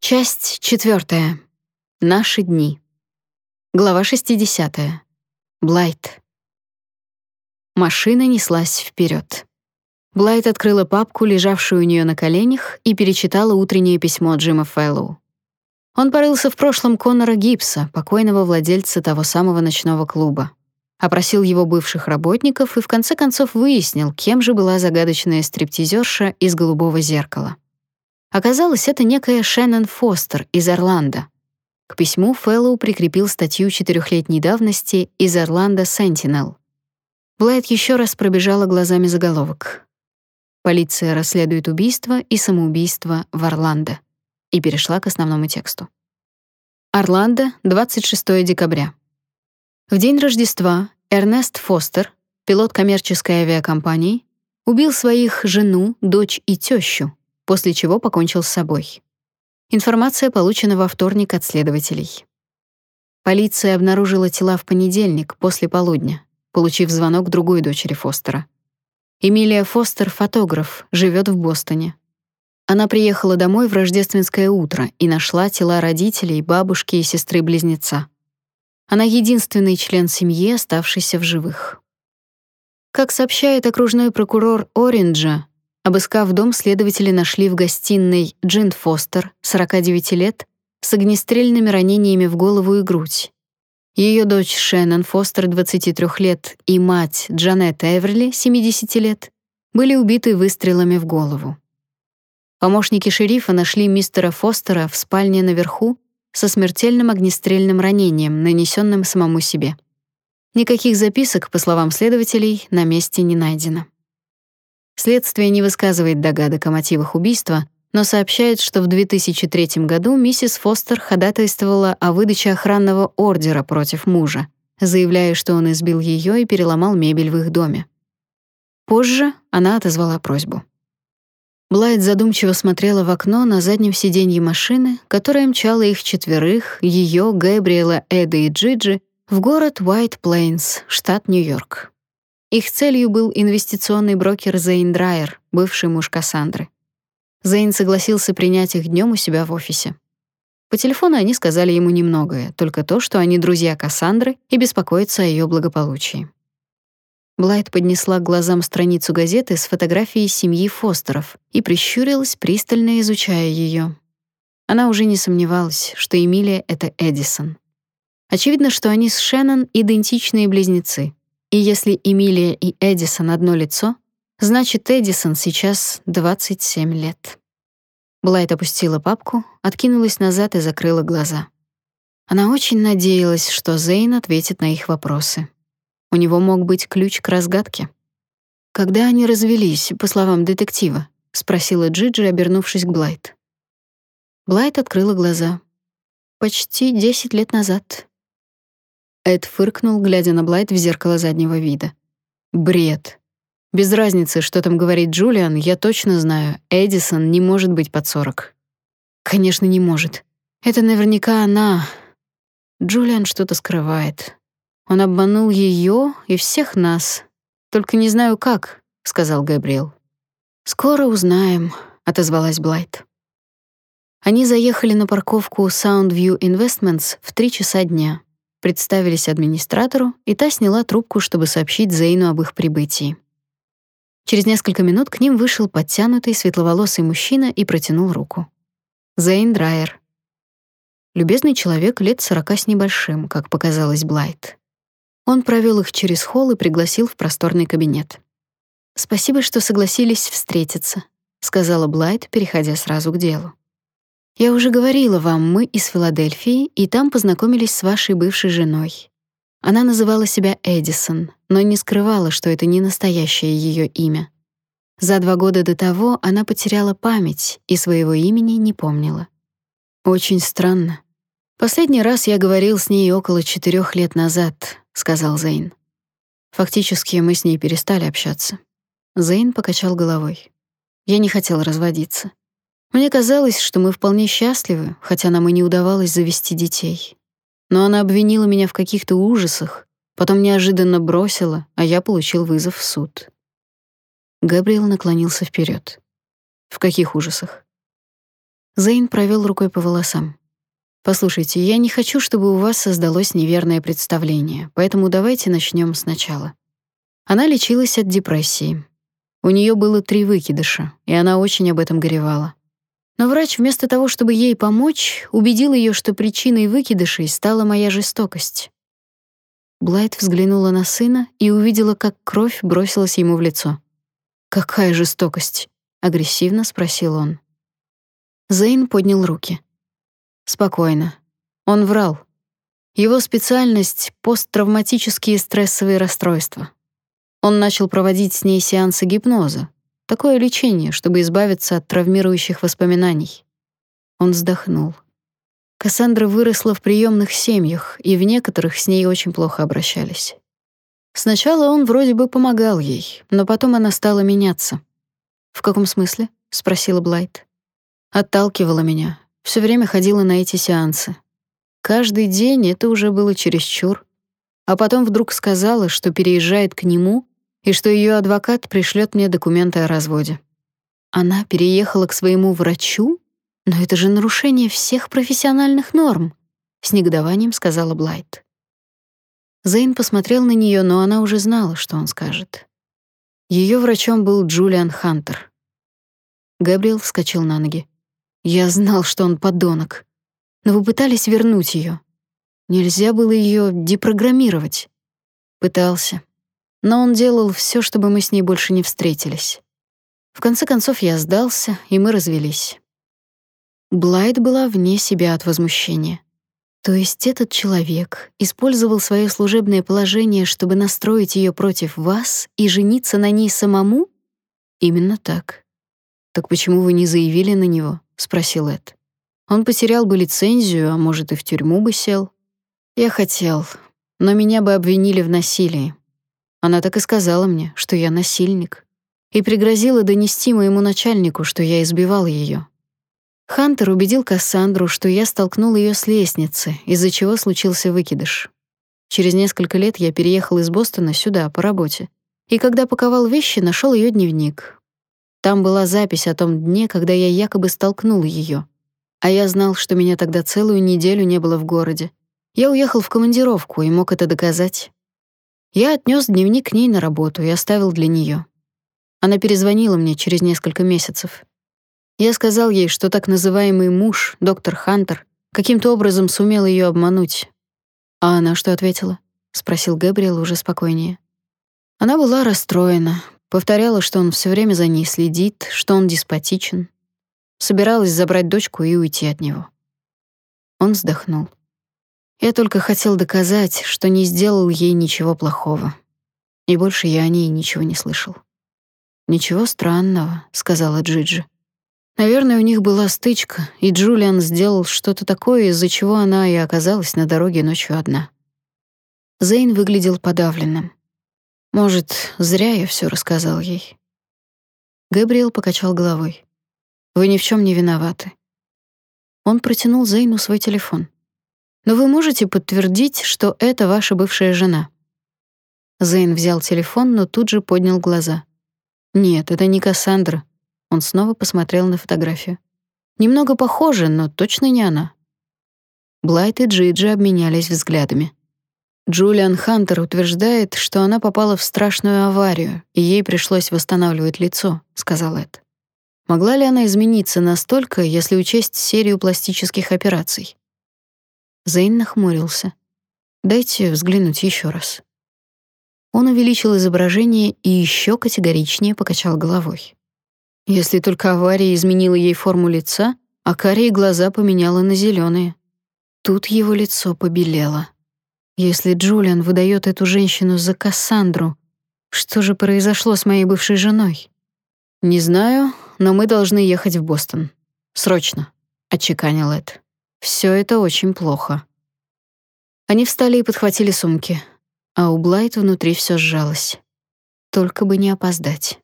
Часть четвертая. Наши дни. Глава 60. Блайт. Машина неслась вперед. Блайт открыла папку, лежавшую у нее на коленях, и перечитала утреннее письмо Джима Фэллоу. Он порылся в прошлом Конора Гибса, покойного владельца того самого ночного клуба. Опросил его бывших работников и в конце концов выяснил, кем же была загадочная стриптизерша из голубого зеркала. Оказалось, это некая Шеннон Фостер из Орландо. К письму Фэллоу прикрепил статью четырехлетней давности из Орландо Sentinel. Блайт еще раз пробежала глазами заголовок. Полиция расследует убийство и самоубийство в Орландо и перешла к основному тексту. Орландо, 26 декабря. В день Рождества Эрнест Фостер, пилот коммерческой авиакомпании, убил своих жену, дочь и тещу, после чего покончил с собой. Информация получена во вторник от следователей. Полиция обнаружила тела в понедельник после полудня, получив звонок другой дочери Фостера. Эмилия Фостер фотограф, живет в Бостоне. Она приехала домой в рождественское утро и нашла тела родителей, бабушки и сестры-близнеца. Она единственный член семьи, оставшийся в живых. Как сообщает окружной прокурор Оринджа, Обыскав дом, следователи нашли в гостиной Джин Фостер, 49 лет, с огнестрельными ранениями в голову и грудь. Ее дочь Шеннон Фостер, 23 лет, и мать Джанет Эверли, 70 лет, были убиты выстрелами в голову. Помощники шерифа нашли мистера Фостера в спальне наверху со смертельным огнестрельным ранением, нанесенным самому себе. Никаких записок, по словам следователей, на месте не найдено. Следствие не высказывает догадок о мотивах убийства, но сообщает, что в 2003 году миссис Фостер ходатайствовала о выдаче охранного ордера против мужа, заявляя, что он избил ее и переломал мебель в их доме. Позже она отозвала просьбу. Блайт задумчиво смотрела в окно на заднем сиденье машины, которая мчала их четверых, ее, Гэбриэла, Эда и Джиджи, в город Уайт Плейнс, штат Нью-Йорк. Их целью был инвестиционный брокер Зейн Драйер, бывший муж Кассандры. Зейн согласился принять их днем у себя в офисе. По телефону они сказали ему немногое, только то, что они друзья Кассандры и беспокоятся о ее благополучии. Блайт поднесла к глазам страницу газеты с фотографией семьи Фостеров и прищурилась, пристально изучая ее. Она уже не сомневалась, что Эмилия — это Эдисон. Очевидно, что они с Шеннон идентичные близнецы. И если Эмилия и Эдисон одно лицо, значит, Эдисон сейчас 27 лет. Блайт опустила папку, откинулась назад и закрыла глаза. Она очень надеялась, что Зейн ответит на их вопросы. У него мог быть ключ к разгадке. Когда они развелись, по словам детектива, спросила Джиджи, обернувшись к Блайт. Блайт открыла глаза. Почти 10 лет назад. Эд фыркнул, глядя на Блайт в зеркало заднего вида. Бред. Без разницы, что там говорит Джулиан, я точно знаю, Эдисон не может быть под 40. Конечно, не может. Это наверняка она. Джулиан что-то скрывает. Он обманул ее и всех нас. Только не знаю как, сказал Габриэл. Скоро узнаем, отозвалась Блайт. Они заехали на парковку Soundview Investments в три часа дня представились администратору, и та сняла трубку, чтобы сообщить Зейну об их прибытии. Через несколько минут к ним вышел подтянутый светловолосый мужчина и протянул руку. Зейн Драйер. Любезный человек лет сорока с небольшим, как показалось Блайт. Он провел их через холл и пригласил в просторный кабинет. «Спасибо, что согласились встретиться», — сказала Блайт, переходя сразу к делу. Я уже говорила вам, мы из Филадельфии, и там познакомились с вашей бывшей женой. Она называла себя Эдисон, но не скрывала, что это не настоящее ее имя. За два года до того она потеряла память и своего имени не помнила. Очень странно. Последний раз я говорил с ней около четырех лет назад, сказал Зейн. Фактически мы с ней перестали общаться. Зейн покачал головой. Я не хотел разводиться. Мне казалось, что мы вполне счастливы, хотя нам и не удавалось завести детей. Но она обвинила меня в каких-то ужасах, потом неожиданно бросила, а я получил вызов в суд. Габриэл наклонился вперед. В каких ужасах? Зейн провел рукой по волосам. Послушайте, я не хочу, чтобы у вас создалось неверное представление, поэтому давайте начнем сначала. Она лечилась от депрессии. У нее было три выкидыша, и она очень об этом горевала. Но врач вместо того, чтобы ей помочь, убедил ее, что причиной выкидышей стала моя жестокость. Блайт взглянула на сына и увидела, как кровь бросилась ему в лицо. «Какая жестокость?» — агрессивно спросил он. Зейн поднял руки. Спокойно. Он врал. Его специальность — посттравматические стрессовые расстройства. Он начал проводить с ней сеансы гипноза. Такое лечение, чтобы избавиться от травмирующих воспоминаний. Он вздохнул. Кассандра выросла в приемных семьях, и в некоторых с ней очень плохо обращались. Сначала он вроде бы помогал ей, но потом она стала меняться. «В каком смысле?» — спросила Блайт. «Отталкивала меня, все время ходила на эти сеансы. Каждый день это уже было чересчур. А потом вдруг сказала, что переезжает к нему и что ее адвокат пришлет мне документы о разводе. Она переехала к своему врачу? Но это же нарушение всех профессиональных норм, с негодованием сказала Блайт. Зейн посмотрел на нее, но она уже знала, что он скажет. Ее врачом был Джулиан Хантер. Габриэл вскочил на ноги. Я знал, что он подонок. Но вы пытались вернуть ее. Нельзя было ее депрограммировать. Пытался. Но он делал все, чтобы мы с ней больше не встретились. В конце концов я сдался, и мы развелись. Блайт была вне себя от возмущения. То есть этот человек использовал свое служебное положение, чтобы настроить ее против вас и жениться на ней самому? Именно так. Так почему вы не заявили на него? спросил Эд. Он потерял бы лицензию, а может и в тюрьму бы сел. Я хотел, но меня бы обвинили в насилии. Она так и сказала мне, что я насильник, и пригрозила донести моему начальнику, что я избивал ее. Хантер убедил Кассандру, что я столкнул ее с лестницы, из-за чего случился выкидыш. Через несколько лет я переехал из Бостона сюда по работе. И когда паковал вещи, нашел ее дневник. Там была запись о том дне, когда я якобы столкнул ее. А я знал, что меня тогда целую неделю не было в городе. Я уехал в командировку и мог это доказать. Я отнес дневник к ней на работу и оставил для нее. Она перезвонила мне через несколько месяцев. Я сказал ей, что так называемый муж, доктор Хантер, каким-то образом сумел ее обмануть. А она что ответила? спросил Габриэл уже спокойнее. Она была расстроена, Повторяла, что он все время за ней следит, что он деспотичен. Собиралась забрать дочку и уйти от него. Он вздохнул. Я только хотел доказать, что не сделал ей ничего плохого. И больше я о ней ничего не слышал. «Ничего странного», — сказала Джиджи. Наверное, у них была стычка, и Джулиан сделал что-то такое, из-за чего она и оказалась на дороге ночью одна. Зейн выглядел подавленным. Может, зря я все рассказал ей. Габриэл покачал головой. Вы ни в чем не виноваты. Он протянул Зейну свой телефон. Но вы можете подтвердить, что это ваша бывшая жена? Зейн взял телефон, но тут же поднял глаза. Нет, это не Кассандра. Он снова посмотрел на фотографию. Немного похоже, но точно не она. Блайт и Джиджи обменялись взглядами. Джулиан Хантер утверждает, что она попала в страшную аварию, и ей пришлось восстанавливать лицо, сказал Эд. Могла ли она измениться настолько, если учесть серию пластических операций? Зейн нахмурился. Дайте взглянуть еще раз. Он увеличил изображение и еще категоричнее покачал головой. Если только авария изменила ей форму лица, а карие глаза поменяла на зеленые. Тут его лицо побелело. Если Джулиан выдает эту женщину за Кассандру, что же произошло с моей бывшей женой? Не знаю, но мы должны ехать в Бостон. Срочно, отчеканил Эд. Все это очень плохо. Они встали и подхватили сумки, а у Блайт внутри все сжалось. Только бы не опоздать.